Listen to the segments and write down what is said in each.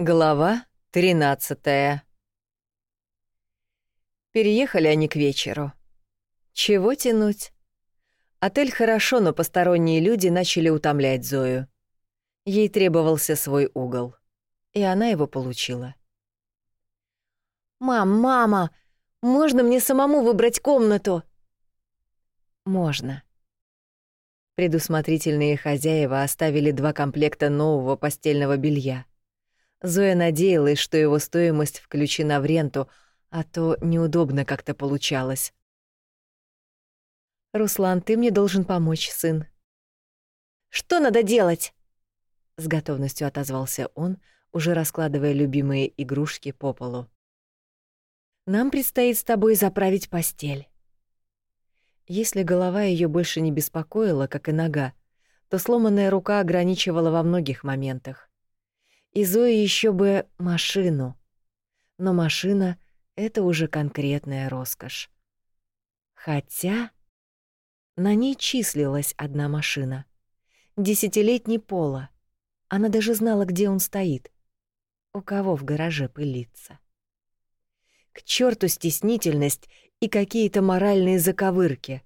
Глава 13. Переехали они к вечеру. Чего тянуть? Отель хорошо, но посторонние люди начали утомлять Зою. Ей требовался свой угол, и она его получила. «Мам, мама, можно мне самому выбрать комнату?» «Можно». Предусмотрительные хозяева оставили два комплекта нового постельного белья. Зоя надеялась, что его стоимость включена в ренту, а то неудобно как-то получалось. «Руслан, ты мне должен помочь, сын». «Что надо делать?» С готовностью отозвался он, уже раскладывая любимые игрушки по полу. «Нам предстоит с тобой заправить постель». Если голова ее больше не беспокоила, как и нога, то сломанная рука ограничивала во многих моментах. И Зои еще бы машину. Но машина — это уже конкретная роскошь. Хотя на ней числилась одна машина. Десятилетний Пола. Она даже знала, где он стоит. У кого в гараже пылится. К черту стеснительность и какие-то моральные заковырки.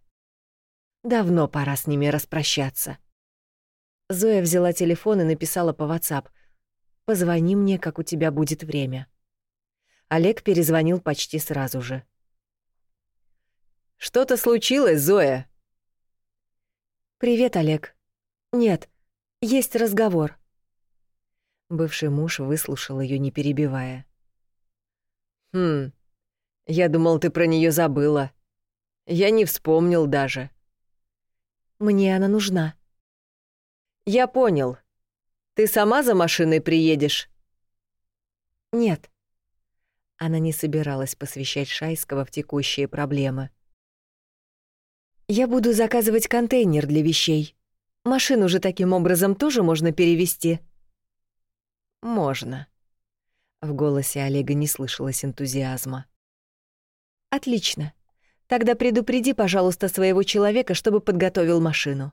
Давно пора с ними распрощаться. Зоя взяла телефон и написала по WhatsApp — Позвони мне, как у тебя будет время. Олег перезвонил почти сразу же. Что-то случилось, Зоя? Привет, Олег. Нет, есть разговор. Бывший муж выслушал ее, не перебивая. Хм. Я думал, ты про нее забыла. Я не вспомнил даже. Мне она нужна. Я понял. Ты сама за машиной приедешь? Нет. Она не собиралась посвящать Шайского в текущие проблемы. Я буду заказывать контейнер для вещей. Машину же таким образом тоже можно перевести. Можно. В голосе Олега не слышалось энтузиазма. Отлично. Тогда предупреди, пожалуйста, своего человека, чтобы подготовил машину.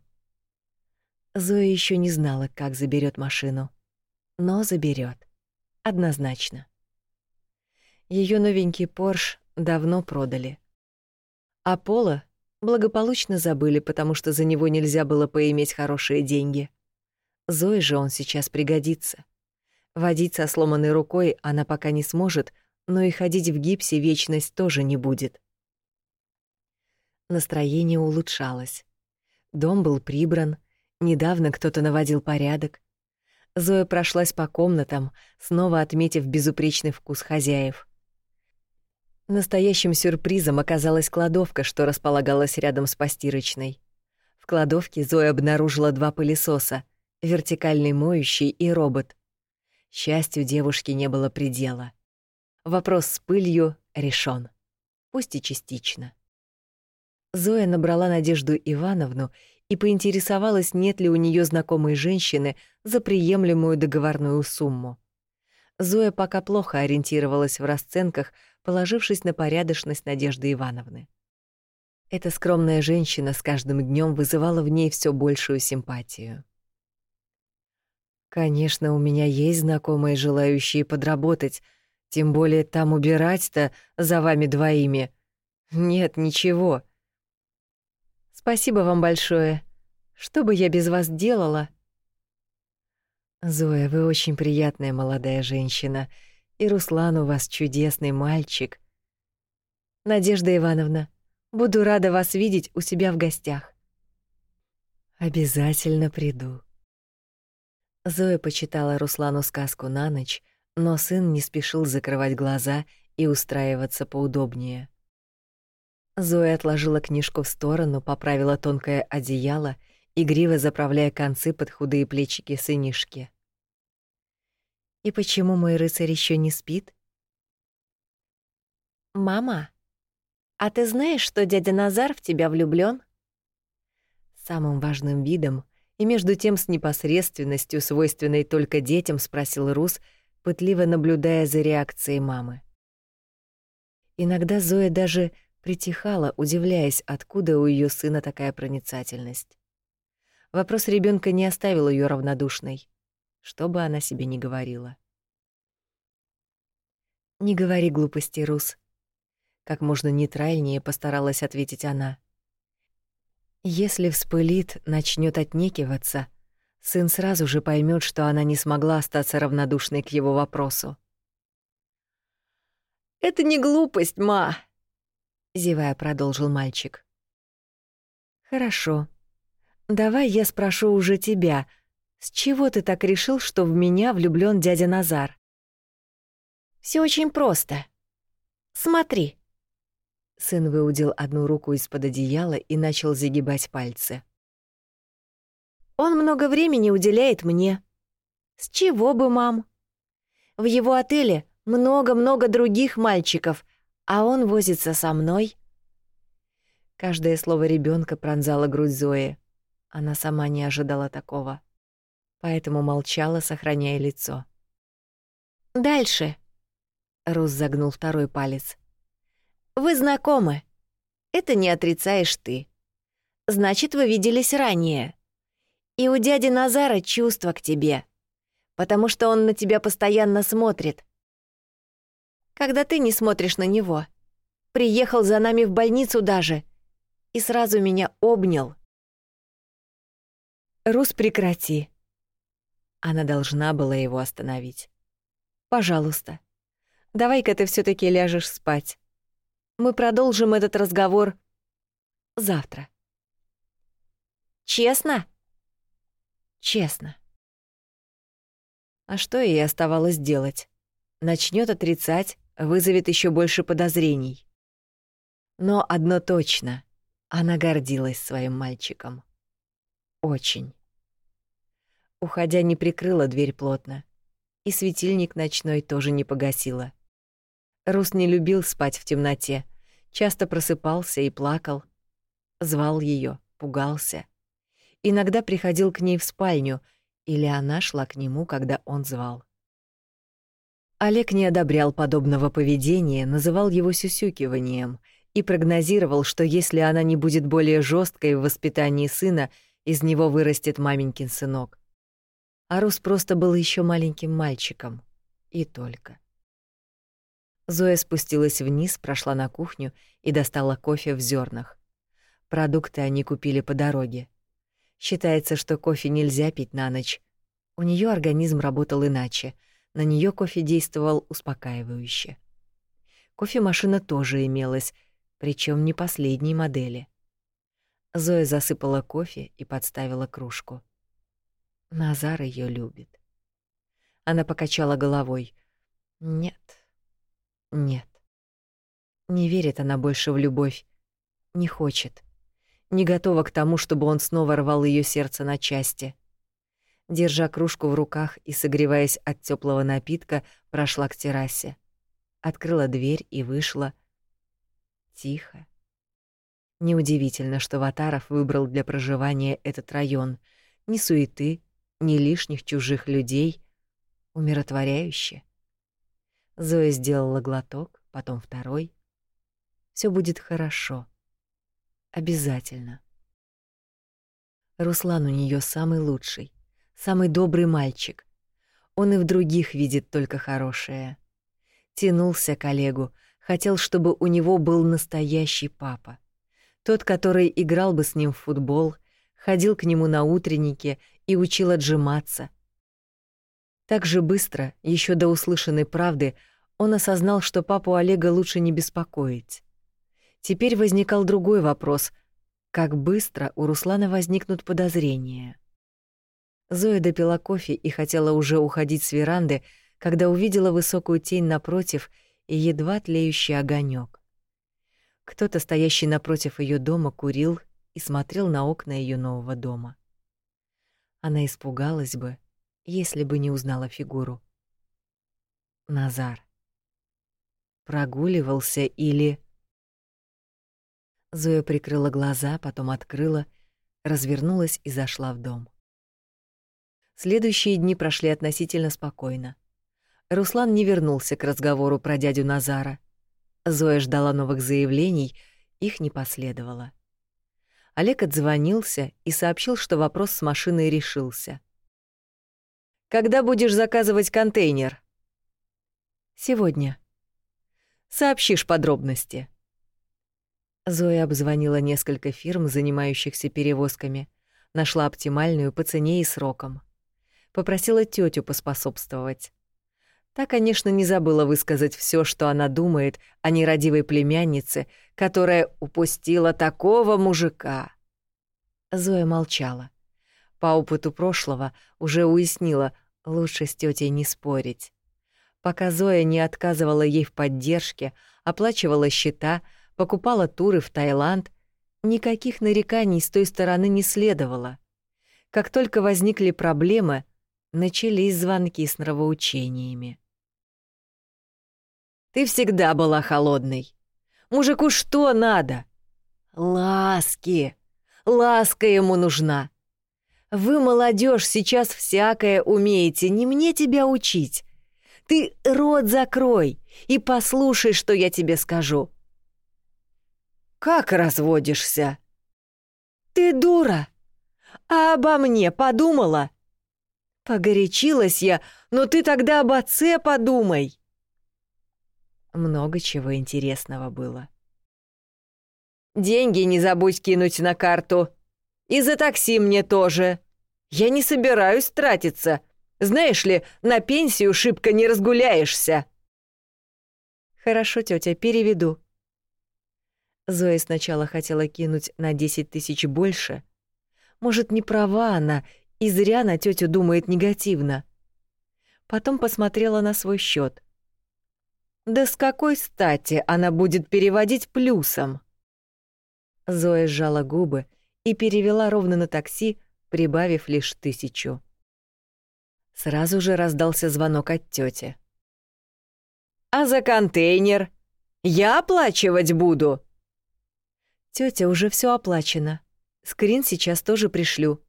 Зоя еще не знала, как заберет машину, но заберет, однозначно. Ее новенький Порш давно продали. А Пола благополучно забыли, потому что за него нельзя было поиметь хорошие деньги. Зое же он сейчас пригодится. Водить со сломанной рукой она пока не сможет, но и ходить в гипсе вечность тоже не будет. Настроение улучшалось. Дом был прибран, Недавно кто-то наводил порядок. Зоя прошлась по комнатам, снова отметив безупречный вкус хозяев. Настоящим сюрпризом оказалась кладовка, что располагалась рядом с постирочной. В кладовке Зоя обнаружила два пылесоса — вертикальный моющий и робот. Счастью девушки не было предела. Вопрос с пылью решен, пусть и частично. Зоя набрала Надежду Ивановну и поинтересовалась, нет ли у нее знакомой женщины за приемлемую договорную сумму. Зоя пока плохо ориентировалась в расценках, положившись на порядочность Надежды Ивановны. Эта скромная женщина с каждым днем вызывала в ней все большую симпатию. Конечно, у меня есть знакомые, желающие подработать, тем более там убирать-то за вами двоими. Нет, ничего. Спасибо вам большое. Что бы я без вас делала? Зоя, вы очень приятная молодая женщина, и Руслан у вас чудесный мальчик. Надежда Ивановна, буду рада вас видеть у себя в гостях. Обязательно приду. Зоя почитала Руслану сказку на ночь, но сын не спешил закрывать глаза и устраиваться поудобнее. Зоя отложила книжку в сторону, поправила тонкое одеяло, игриво заправляя концы под худые плечики сынишки. «И почему мой рыцарь еще не спит?» «Мама, а ты знаешь, что дядя Назар в тебя влюблён?» Самым важным видом и между тем с непосредственностью, свойственной только детям, спросил Рус, пытливо наблюдая за реакцией мамы. Иногда Зоя даже притихала, удивляясь, откуда у ее сына такая проницательность. Вопрос ребенка не оставил ее равнодушной, что бы она себе ни говорила. Не говори глупости, Рус. Как можно нейтральнее постаралась ответить она. Если вспылит, начнет отнекиваться, сын сразу же поймет, что она не смогла остаться равнодушной к его вопросу. «Это не глупость, ма!» — зевая продолжил мальчик. «Хорошо. Давай я спрошу уже тебя. С чего ты так решил, что в меня влюблён дядя Назар?» Все очень просто. Смотри». Сын выудил одну руку из-под одеяла и начал загибать пальцы. «Он много времени уделяет мне. С чего бы, мам? В его отеле много-много других мальчиков, а он возится со мной». Каждое слово ребенка пронзало грудь Зои. Она сама не ожидала такого, поэтому молчала, сохраняя лицо. «Дальше», Рус загнул второй палец. «Вы знакомы. Это не отрицаешь ты. Значит, вы виделись ранее. И у дяди Назара чувство к тебе, потому что он на тебя постоянно смотрит. Когда ты не смотришь на него. Приехал за нами в больницу даже и сразу меня обнял». «Рус, прекрати». Она должна была его остановить. «Пожалуйста, Давай-ка ты все таки ляжешь спать. Мы продолжим этот разговор завтра. Честно? Честно. А что ей оставалось делать? Начнет отрицать, вызовет еще больше подозрений. Но одно точно — она гордилась своим мальчиком. Очень. Уходя, не прикрыла дверь плотно, и светильник ночной тоже не погасила. Рус не любил спать в темноте, часто просыпался и плакал. Звал ее, пугался. Иногда приходил к ней в спальню, или она шла к нему, когда он звал. Олег не одобрял подобного поведения, называл его сюсюкиванием и прогнозировал, что если она не будет более жесткой в воспитании сына, из него вырастет маменькин сынок. А Рус просто был еще маленьким мальчиком. И только. Зоя спустилась вниз, прошла на кухню и достала кофе в зернах. Продукты они купили по дороге. Считается, что кофе нельзя пить на ночь. У нее организм работал иначе. На нее кофе действовал успокаивающе. Кофемашина тоже имелась, причем не последней модели. Зоя засыпала кофе и подставила кружку. Назар ее любит. Она покачала головой. Нет, нет. Не верит она больше в любовь. Не хочет. Не готова к тому, чтобы он снова рвал ее сердце на части. Держа кружку в руках и согреваясь от теплого напитка, прошла к террасе. Открыла дверь и вышла. Тихо. Неудивительно, что Ватаров выбрал для проживания этот район. Ни суеты, ни лишних чужих людей. Умиротворяюще. Зоя сделала глоток, потом второй. Все будет хорошо. Обязательно. Руслан у нее самый лучший, самый добрый мальчик. Он и в других видит только хорошее. Тянулся к Олегу, хотел, чтобы у него был настоящий папа. Тот, который играл бы с ним в футбол, ходил к нему на утренники и учил отжиматься. Так же быстро, еще до услышанной правды, он осознал, что папу Олега лучше не беспокоить. Теперь возникал другой вопрос: как быстро у Руслана возникнут подозрения? Зоя допила кофе и хотела уже уходить с веранды, когда увидела высокую тень напротив и едва тлеющий огонек. Кто-то, стоящий напротив ее дома, курил и смотрел на окна ее нового дома. Она испугалась бы, если бы не узнала фигуру. Назар прогуливался или... Зоя прикрыла глаза, потом открыла, развернулась и зашла в дом. Следующие дни прошли относительно спокойно. Руслан не вернулся к разговору про дядю Назара. Зоя ждала новых заявлений, их не последовало. Олег отзвонился и сообщил, что вопрос с машиной решился. «Когда будешь заказывать контейнер?» «Сегодня», Сообщишь подробности. Зоя обзвонила несколько фирм, занимающихся перевозками, нашла оптимальную по цене и срокам. Попросила тетю поспособствовать. Та, конечно, не забыла высказать все, что она думает о нерадивой племяннице, которая упустила такого мужика. Зоя молчала. По опыту прошлого уже уяснила, лучше с тетей не спорить. Пока Зоя не отказывала ей в поддержке, оплачивала счета, покупала туры в Таиланд, никаких нареканий с той стороны не следовало. Как только возникли проблемы, начались звонки с нравоучениями. «Ты всегда была холодной. Мужику что надо? Ласки. Ласка ему нужна. Вы, молодежь, сейчас всякое умеете, не мне тебя учить. Ты рот закрой и послушай, что я тебе скажу. Как разводишься? Ты дура. А обо мне подумала? Погорячилась я, но ты тогда об отце подумай. Много чего интересного было. Деньги не забудь кинуть на карту. И за такси мне тоже. Я не собираюсь тратиться. Знаешь ли, на пенсию шибко не разгуляешься. Хорошо, тетя, переведу. Зоя сначала хотела кинуть на 10 тысяч больше. Может, не права она, и зря на тетю думает негативно. Потом посмотрела на свой счет. Да с какой стати она будет переводить плюсом? Зоя сжала губы и перевела ровно на такси, прибавив лишь тысячу. Сразу же раздался звонок от тети. «А за контейнер? Я оплачивать буду!» Тетя уже все оплачено. Скрин сейчас тоже пришлю.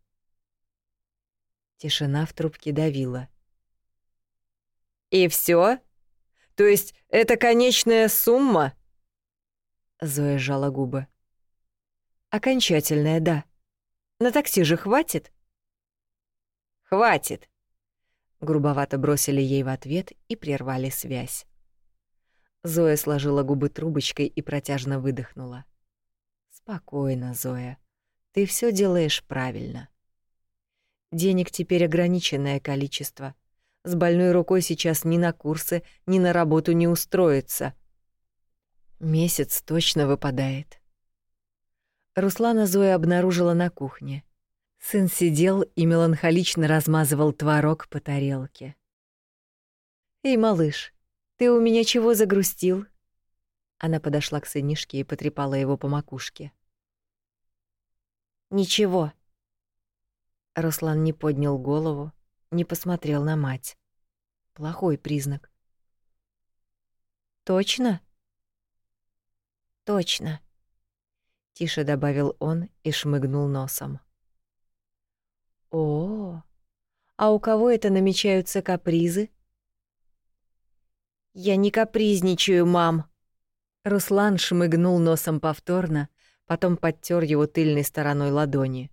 Тишина в трубке давила. «И все? То есть это конечная сумма?» Зоя сжала губы. «Окончательная, да. На такси же хватит?» «Хватит!» Грубовато бросили ей в ответ и прервали связь. Зоя сложила губы трубочкой и протяжно выдохнула. «Спокойно, Зоя. Ты все делаешь правильно. Денег теперь ограниченное количество. С больной рукой сейчас ни на курсы, ни на работу не устроиться. Месяц точно выпадает. Руслана Зоя обнаружила на кухне. Сын сидел и меланхолично размазывал творог по тарелке. «Эй, малыш, ты у меня чего загрустил?» Она подошла к сынишке и потрепала его по макушке. «Ничего». Руслан не поднял голову, не посмотрел на мать. Плохой признак. «Точно?» «Точно», тише добавил он и шмыгнул носом. О, а у кого это намечаются капризы? Я не капризничаю, мам. Руслан шмыгнул носом повторно, потом подтер его тыльной стороной ладони.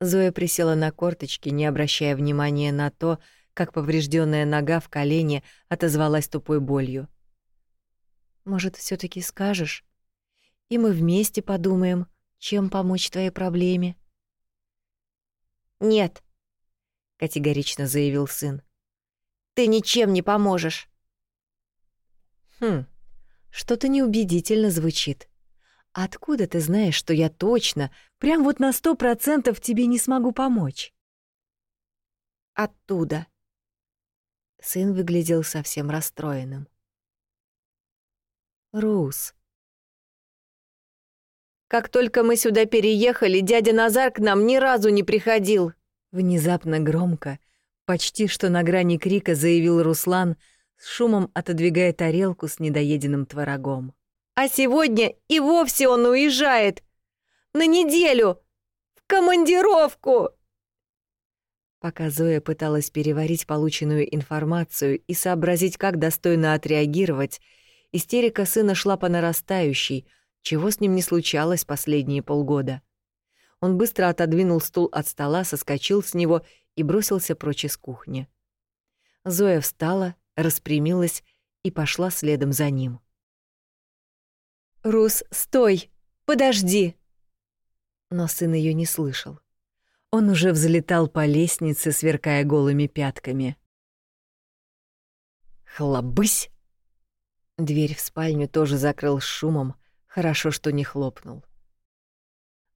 Зоя присела на корточки, не обращая внимания на то, как поврежденная нога в колене отозвалась тупой болью. Может, все таки скажешь? и мы вместе подумаем, чем помочь твоей проблеме. Нет, категорично заявил сын. Ты ничем не поможешь. Хм. Что-то неубедительно звучит. Откуда ты знаешь, что я точно, прям вот на сто процентов тебе не смогу помочь? Оттуда. Сын выглядел совсем расстроенным. Рус, как только мы сюда переехали, дядя Назар к нам ни разу не приходил. Внезапно громко, почти что на грани крика заявил Руслан, с шумом отодвигая тарелку с недоеденным творогом. А сегодня и вовсе он уезжает. На неделю. В командировку. Пока Зоя пыталась переварить полученную информацию и сообразить, как достойно отреагировать, истерика сына шла по нарастающей — чего с ним не случалось последние полгода. Он быстро отодвинул стул от стола, соскочил с него и бросился прочь из кухни. Зоя встала, распрямилась и пошла следом за ним. «Рус, стой! Подожди!» Но сын ее не слышал. Он уже взлетал по лестнице, сверкая голыми пятками. «Хлобысь!» Дверь в спальню тоже закрыл с шумом, хорошо, что не хлопнул.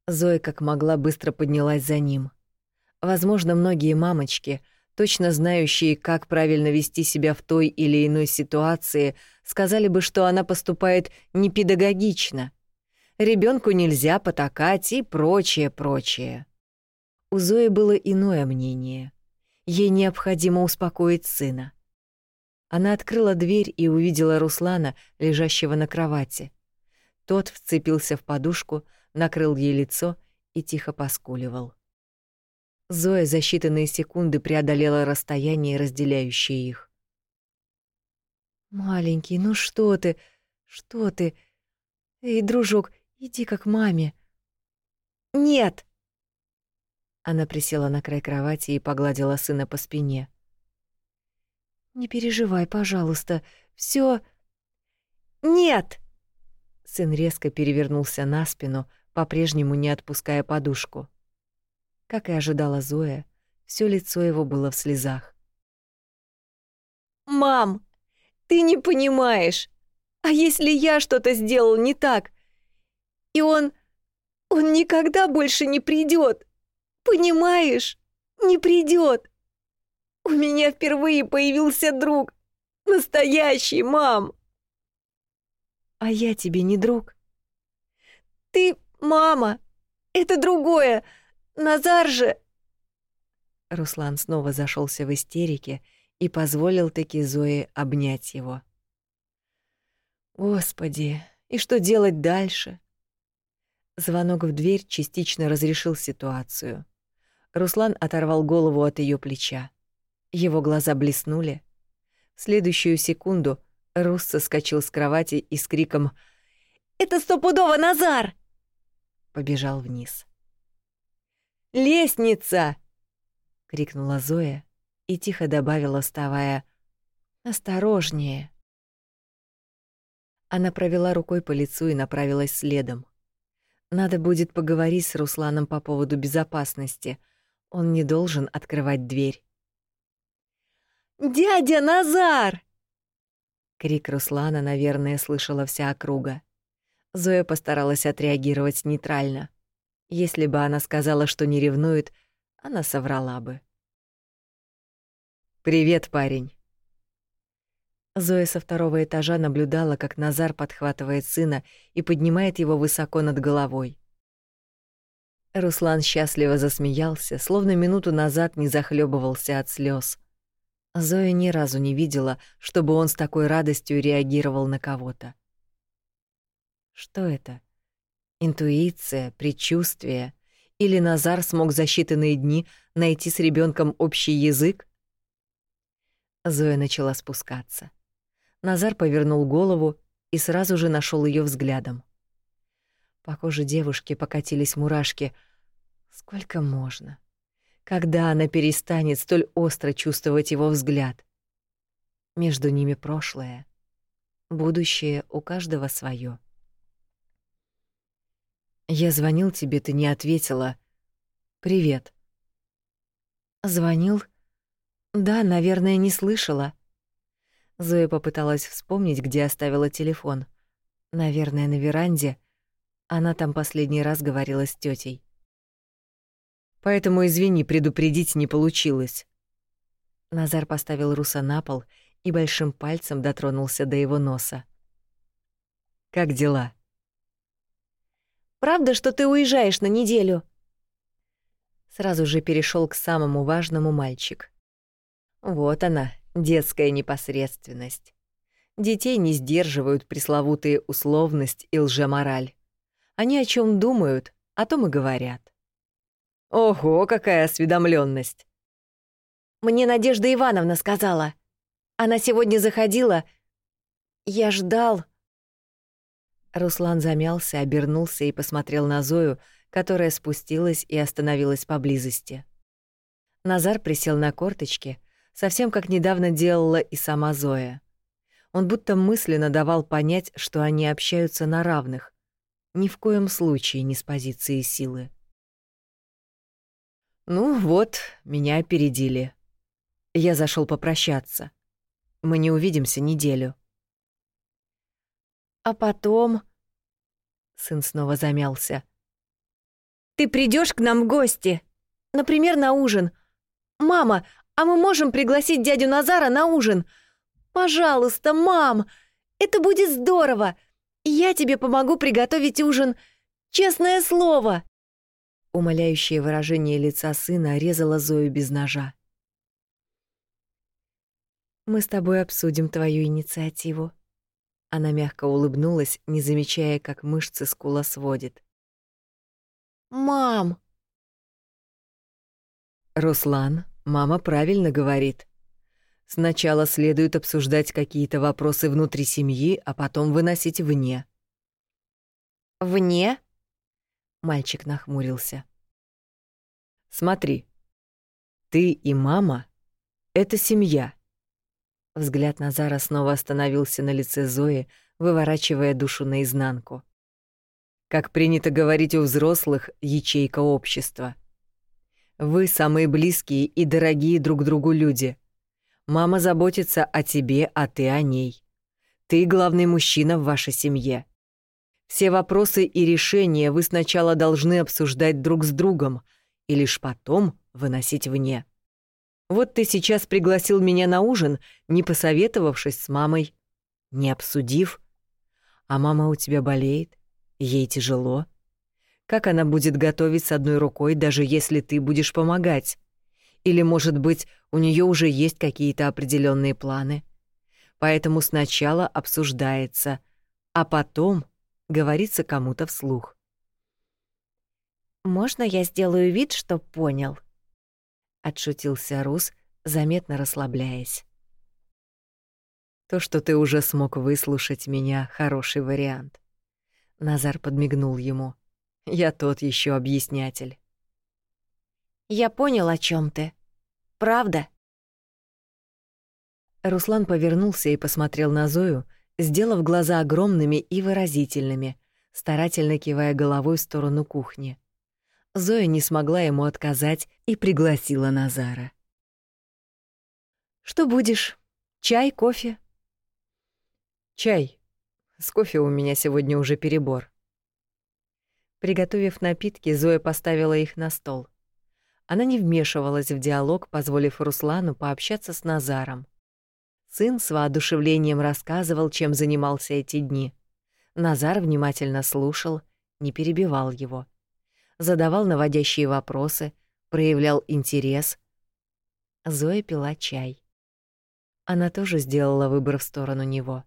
Зоя как могла быстро поднялась за ним. Возможно, многие мамочки, точно знающие, как правильно вести себя в той или иной ситуации, сказали бы, что она поступает непедагогично. Ребенку нельзя потакать и прочее, прочее. У Зои было иное мнение. Ей необходимо успокоить сына. Она открыла дверь и увидела Руслана, лежащего на кровати. Тот вцепился в подушку, накрыл ей лицо и тихо поскуливал. Зоя за считанные секунды преодолела расстояние, разделяющее их. «Маленький, ну что ты? Что ты? Эй, дружок, иди как маме». «Нет!» Она присела на край кровати и погладила сына по спине. «Не переживай, пожалуйста, все. «Нет!» Сын резко перевернулся на спину, по-прежнему не отпуская подушку. Как и ожидала Зоя, все лицо его было в слезах. «Мам, ты не понимаешь. А если я что-то сделал не так? И он... он никогда больше не придет. Понимаешь? Не придет. У меня впервые появился друг. Настоящий, мам. А я тебе не друг. Ты мама. Это другое. Назар же... Руслан снова зашелся в истерике и позволил таки Зое обнять его. Господи, и что делать дальше? Звонок в дверь частично разрешил ситуацию. Руслан оторвал голову от ее плеча. Его глаза блеснули. В следующую секунду Рус соскочил с кровати и с криком «Это стопудово Назар!» побежал вниз. «Лестница!» — крикнула Зоя и тихо добавила, вставая «Осторожнее!» Она провела рукой по лицу и направилась следом. Надо будет поговорить с Русланом по поводу безопасности. Он не должен открывать дверь. «Дядя Назар!» Крик Руслана, наверное, слышала вся округа. Зоя постаралась отреагировать нейтрально. Если бы она сказала, что не ревнует, она соврала бы. «Привет, парень!» Зоя со второго этажа наблюдала, как Назар подхватывает сына и поднимает его высоко над головой. Руслан счастливо засмеялся, словно минуту назад не захлебывался от слез. Зоя ни разу не видела, чтобы он с такой радостью реагировал на кого-то. Что это? Интуиция, предчувствие? Или Назар смог за считанные дни найти с ребенком общий язык? Зоя начала спускаться. Назар повернул голову и сразу же нашел ее взглядом. По коже девушки покатились мурашки. Сколько можно? Когда она перестанет столь остро чувствовать его взгляд? Между ними прошлое. Будущее у каждого свое. Я звонил тебе, ты не ответила. Привет. Звонил? Да, наверное, не слышала. Зоя попыталась вспомнить, где оставила телефон. Наверное, на веранде. Она там последний раз говорила с тетей. Поэтому, извини, предупредить не получилось. Назар поставил Руса на пол и большим пальцем дотронулся до его носа. Как дела? Правда, что ты уезжаешь на неделю? Сразу же перешел к самому важному мальчик. Вот она, детская непосредственность. Детей не сдерживают пресловутые условность и лжемораль. Они о чем думают, о том и говорят. Ого, какая осведомленность! Мне Надежда Ивановна сказала. Она сегодня заходила. Я ждал. Руслан замялся, обернулся и посмотрел на Зою, которая спустилась и остановилась поблизости. Назар присел на корточки, совсем как недавно делала и сама Зоя. Он будто мысленно давал понять, что они общаются на равных, ни в коем случае не с позиции силы. Ну вот, меня опередили. Я зашел попрощаться. Мы не увидимся неделю. А потом... Сын снова замялся. Ты придешь к нам в гости? Например, на ужин. Мама, а мы можем пригласить дядю Назара на ужин? Пожалуйста, мам, это будет здорово. Я тебе помогу приготовить ужин. Честное слово. Умоляющее выражение лица сына резало Зою без ножа. Мы с тобой обсудим твою инициативу. Она мягко улыбнулась, не замечая, как мышцы скула сводит. Мам. Руслан, мама правильно говорит. Сначала следует обсуждать какие-то вопросы внутри семьи, а потом выносить вне. Вне? Мальчик нахмурился. Смотри. Ты и мама это семья. Взгляд Назара снова остановился на лице Зои, выворачивая душу наизнанку. Как принято говорить у взрослых, ячейка общества. Вы самые близкие и дорогие друг другу люди. Мама заботится о тебе, а ты о ней. Ты главный мужчина в вашей семье. Все вопросы и решения вы сначала должны обсуждать друг с другом и лишь потом выносить вне. Вот ты сейчас пригласил меня на ужин, не посоветовавшись с мамой, не обсудив. А мама у тебя болеет, ей тяжело. Как она будет готовить с одной рукой, даже если ты будешь помогать? Или, может быть, у нее уже есть какие-то определенные планы? Поэтому сначала обсуждается, а потом говорится кому-то вслух. «Можно я сделаю вид, что понял?» отшутился Рус, заметно расслабляясь. То, что ты уже смог выслушать меня, хороший вариант. Назар подмигнул ему. Я тот еще объяснятель. Я понял, о чем ты. Правда? Руслан повернулся и посмотрел на Зою, сделав глаза огромными и выразительными, старательно кивая головой в сторону кухни. Зоя не смогла ему отказать и пригласила Назара. «Что будешь? Чай, кофе?» «Чай. С кофе у меня сегодня уже перебор». Приготовив напитки, Зоя поставила их на стол. Она не вмешивалась в диалог, позволив Руслану пообщаться с Назаром. Сын с воодушевлением рассказывал, чем занимался эти дни. Назар внимательно слушал, не перебивал его задавал наводящие вопросы, проявлял интерес. Зоя пила чай. Она тоже сделала выбор в сторону него.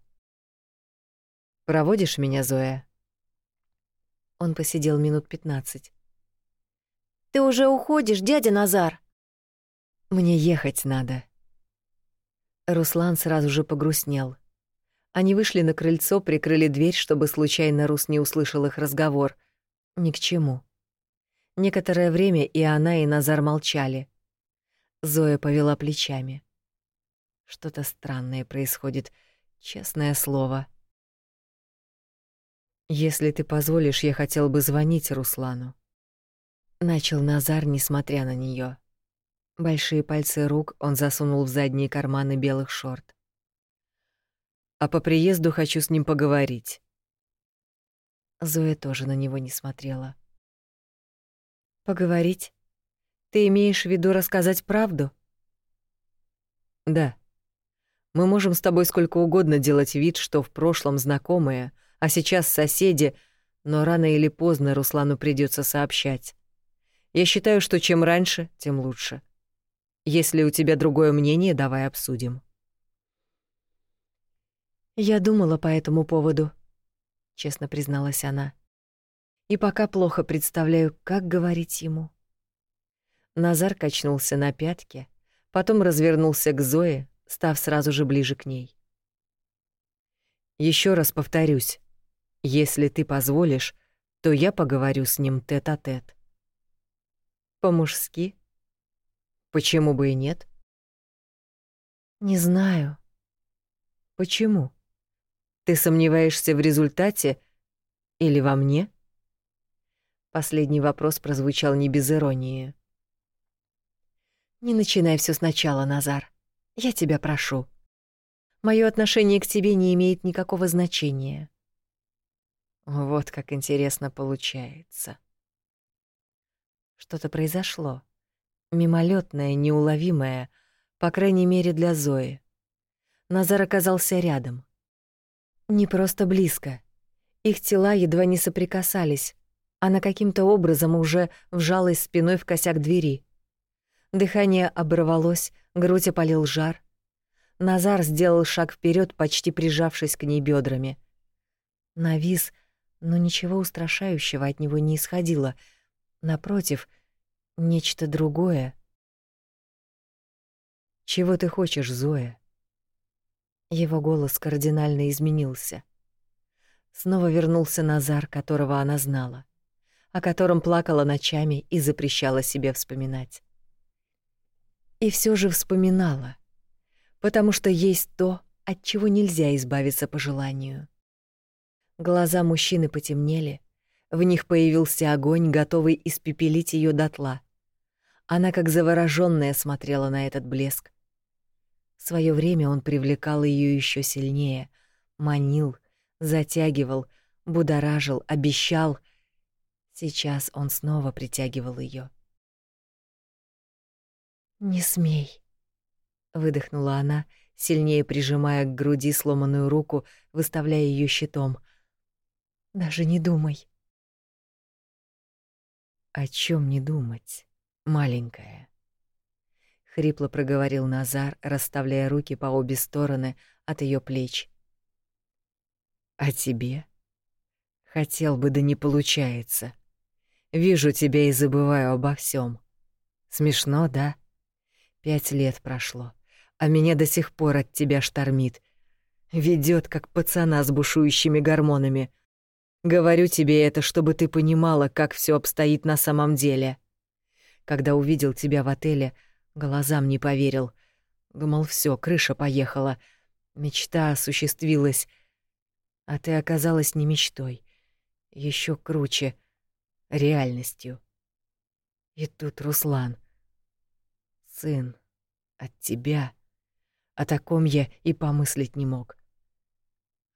«Проводишь меня, Зоя?» Он посидел минут пятнадцать. «Ты уже уходишь, дядя Назар?» «Мне ехать надо». Руслан сразу же погрустнел. Они вышли на крыльцо, прикрыли дверь, чтобы случайно Рус не услышал их разговор. Ни к чему. Некоторое время и она, и Назар молчали. Зоя повела плечами. Что-то странное происходит, честное слово. Если ты позволишь, я хотел бы звонить Руслану. Начал Назар, несмотря на нее. Большие пальцы рук он засунул в задние карманы белых шорт. А по приезду хочу с ним поговорить. Зоя тоже на него не смотрела. Поговорить? Ты имеешь в виду рассказать правду? Да. Мы можем с тобой сколько угодно делать вид, что в прошлом знакомые, а сейчас соседи, но рано или поздно Руслану придется сообщать. Я считаю, что чем раньше, тем лучше. Если у тебя другое мнение, давай обсудим. Я думала по этому поводу, честно призналась она и пока плохо представляю, как говорить ему. Назар качнулся на пятки, потом развернулся к Зое, став сразу же ближе к ней. Еще раз повторюсь, если ты позволишь, то я поговорю с ним тет-а-тет. -тет. По-мужски? Почему бы и нет? Не знаю. Почему? Ты сомневаешься в результате или во мне? Последний вопрос прозвучал не без иронии. Не начинай все сначала, Назар. Я тебя прошу. Мое отношение к тебе не имеет никакого значения. Вот как интересно получается. Что-то произошло. Мимолетное, неуловимое, по крайней мере для Зои. Назар оказался рядом. Не просто близко. Их тела едва не соприкасались. Она каким-то образом уже вжалась спиной в косяк двери. Дыхание оборвалось, грудь опалил жар. Назар сделал шаг вперед, почти прижавшись к ней бедрами. Навис, но ничего устрашающего от него не исходило. Напротив, нечто другое. «Чего ты хочешь, Зоя?» Его голос кардинально изменился. Снова вернулся Назар, которого она знала, о котором плакала ночами и запрещала себе вспоминать. И все же вспоминала, потому что есть то, от чего нельзя избавиться по желанию. Глаза мужчины потемнели, в них появился огонь, готовый испепелить ее дотла. Она как заворожённая смотрела на этот блеск, в своё время он привлекал её ещё сильнее, манил, затягивал, будоражил, обещал. Сейчас он снова притягивал её. «Не смей», — выдохнула она, сильнее прижимая к груди сломанную руку, выставляя её щитом. «Даже не думай». «О чём не думать, маленькая?» хрипло проговорил Назар, расставляя руки по обе стороны от ее плеч. А тебе? Хотел бы, да не получается. Вижу тебя и забываю обо всем. Смешно, да? Пять лет прошло, а меня до сих пор от тебя штормит. Ведет как пацана с бушующими гормонами. Говорю тебе это, чтобы ты понимала, как все обстоит на самом деле. Когда увидел тебя в отеле, Глазам не поверил. Думал, все, крыша поехала. Мечта осуществилась. А ты оказалась не мечтой. еще круче — реальностью. И тут Руслан. Сын. От тебя. О таком я и помыслить не мог.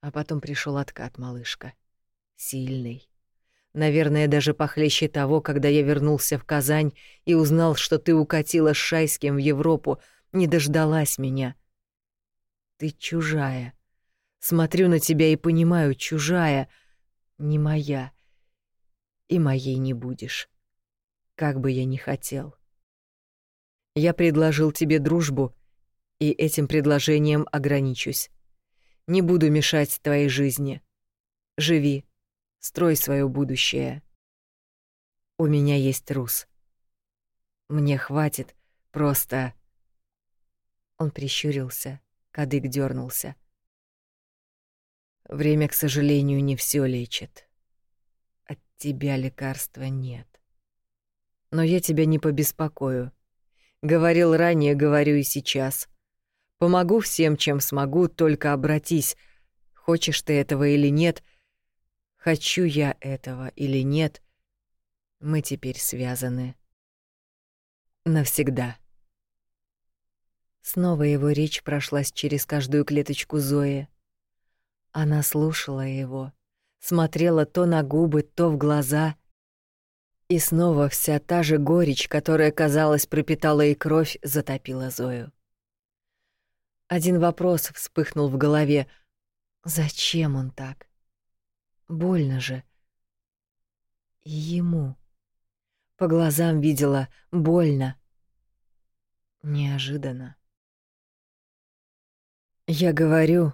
А потом пришел откат, малышка. Сильный. Наверное, даже похлеще того, когда я вернулся в Казань и узнал, что ты укатила с Шайским в Европу, не дождалась меня. Ты чужая. Смотрю на тебя и понимаю, чужая, не моя. И моей не будешь. Как бы я ни хотел. Я предложил тебе дружбу, и этим предложением ограничусь. Не буду мешать твоей жизни. Живи Строй свое будущее. У меня есть Рус. Мне хватит просто... Он прищурился, кадык дернулся. Время, к сожалению, не все лечит. От тебя лекарства нет. Но я тебя не побеспокою. Говорил ранее, говорю и сейчас. Помогу всем, чем смогу, только обратись. Хочешь ты этого или нет, Хочу я этого или нет, мы теперь связаны. Навсегда. Снова его речь прошлась через каждую клеточку Зои. Она слушала его, смотрела то на губы, то в глаза. И снова вся та же горечь, которая, казалось, пропитала и кровь, затопила Зою. Один вопрос вспыхнул в голове. Зачем он так? Больно же. Ему. По глазам видела больно. Неожиданно. Я говорю,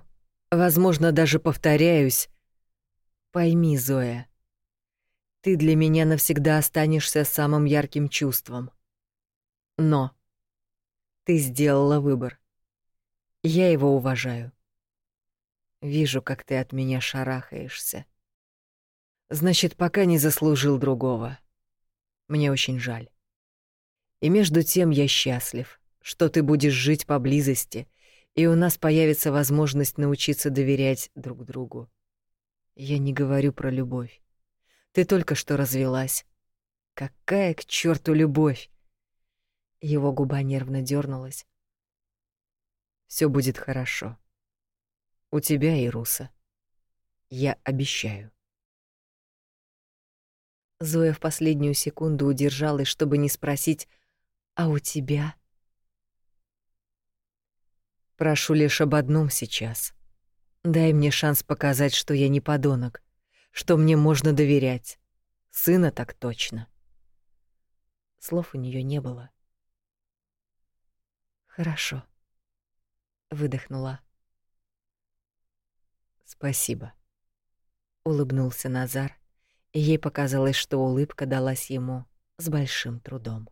возможно, даже повторяюсь. Пойми, Зоя, ты для меня навсегда останешься самым ярким чувством. Но ты сделала выбор. Я его уважаю. Вижу, как ты от меня шарахаешься. Значит, пока не заслужил другого. Мне очень жаль. И между тем я счастлив, что ты будешь жить поблизости и у нас появится возможность научиться доверять друг другу. Я не говорю про любовь. Ты только что развелась. Какая к черту любовь? Его губа нервно дернулась. Все будет хорошо. У тебя и Руса. Я обещаю. Зоя в последнюю секунду удержалась, чтобы не спросить: "А у тебя?" Прошу лишь об одном сейчас. Дай мне шанс показать, что я не подонок, что мне можно доверять. Сына так точно. Слов у нее не было. Хорошо, выдохнула. Спасибо, улыбнулся Назар, ей показалось, что улыбка далась ему с большим трудом.